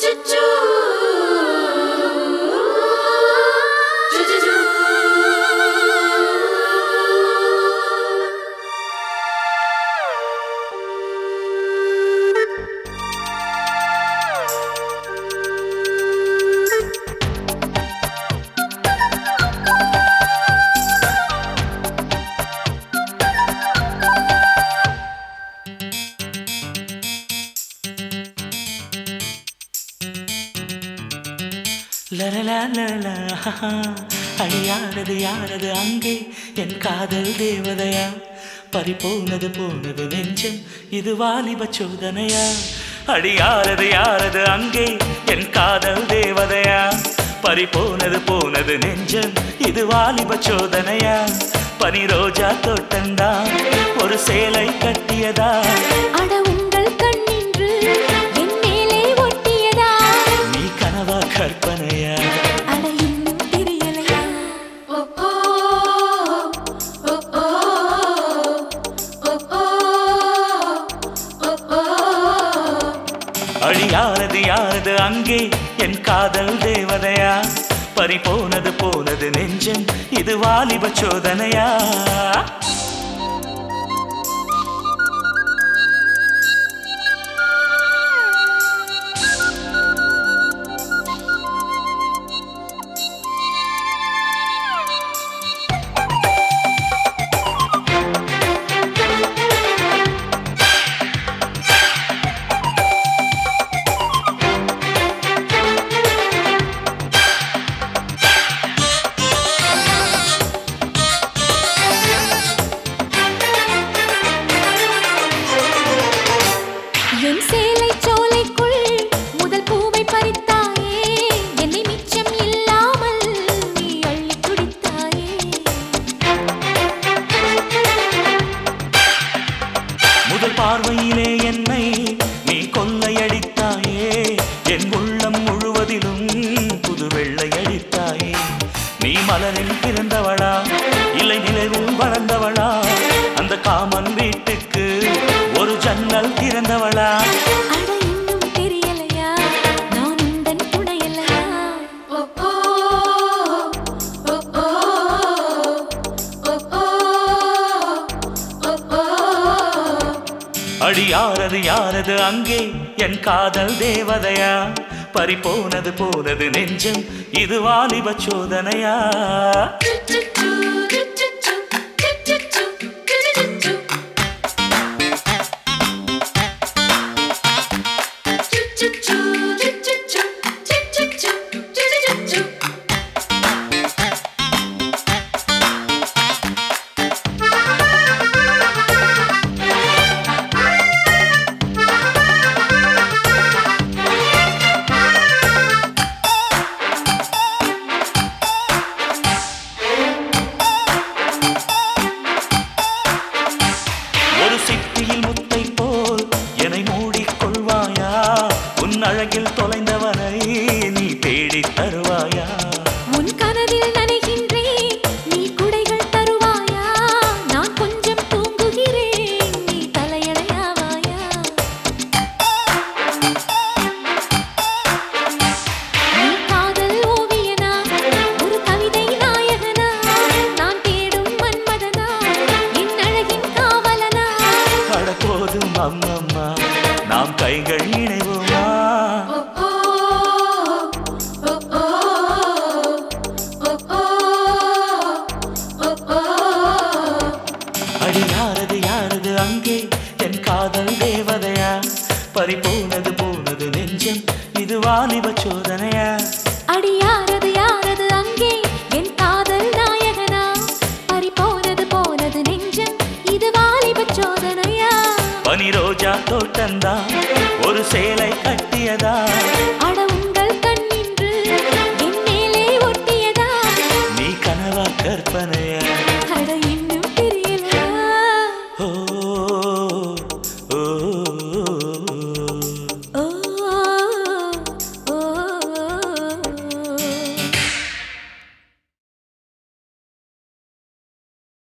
Choo choo. அழியானது யாரது அங்கே? என் காதல் தேவதையா? பறிபோனது போனது நெஞ்சம் இது வாலிப சோதனையா? அடியாரது யாரது அங்கே? என் காதல் தேவதையா? பறிபோனது போனது நெஞ்சம் இது வாலிப சோதனையா? பனி ரோஜா தோட்டந்தான் ஒரு சேலை கட்டியதா? அடவும் அழியாரது யாரது அங்கே? என் காதல் தேவதையா? பறிபோனது போனது நெஞ்சம் இது வாலிப சோதனையா? வளர்ந்தவளா? அந்த காமன் வீட்டுக்கு ஒரு ஜன்னல் திறந்தவளா? அட யாரது யாரது அங்கே? என் காதல் தேவதையா? பறிபோனது போனது நெஞ்சம் இது வாலிப சோதனையா? உன் அழகில் தொலைந்தவனை நீ தேடித் தருவாயா? உன் கனவில் நனைகின்றேன் நீ குடைகள் தருவாயா? நான் கொஞ்சம் தூங்குகிறேன் நீ தலையணையாவாயா? நீ காதல் ஓவியனா? ஒரு கவிதை நாயகனா? நான் தேடும் மன்மதனா? என் அழகின் காவலனா? அட போதும் அம்மம்மா. நாம் கைகள் இணைவோமா? அடி யாரது யாரது அங்கே? என் காதல் தேவதையா? பறி போனது போனது நெஞ்சம். இது வாலிப சோதனையா அடி யாரது பனி ரோஜா தோட்டந்தா ஒரு சேலை கட்டியதா? அட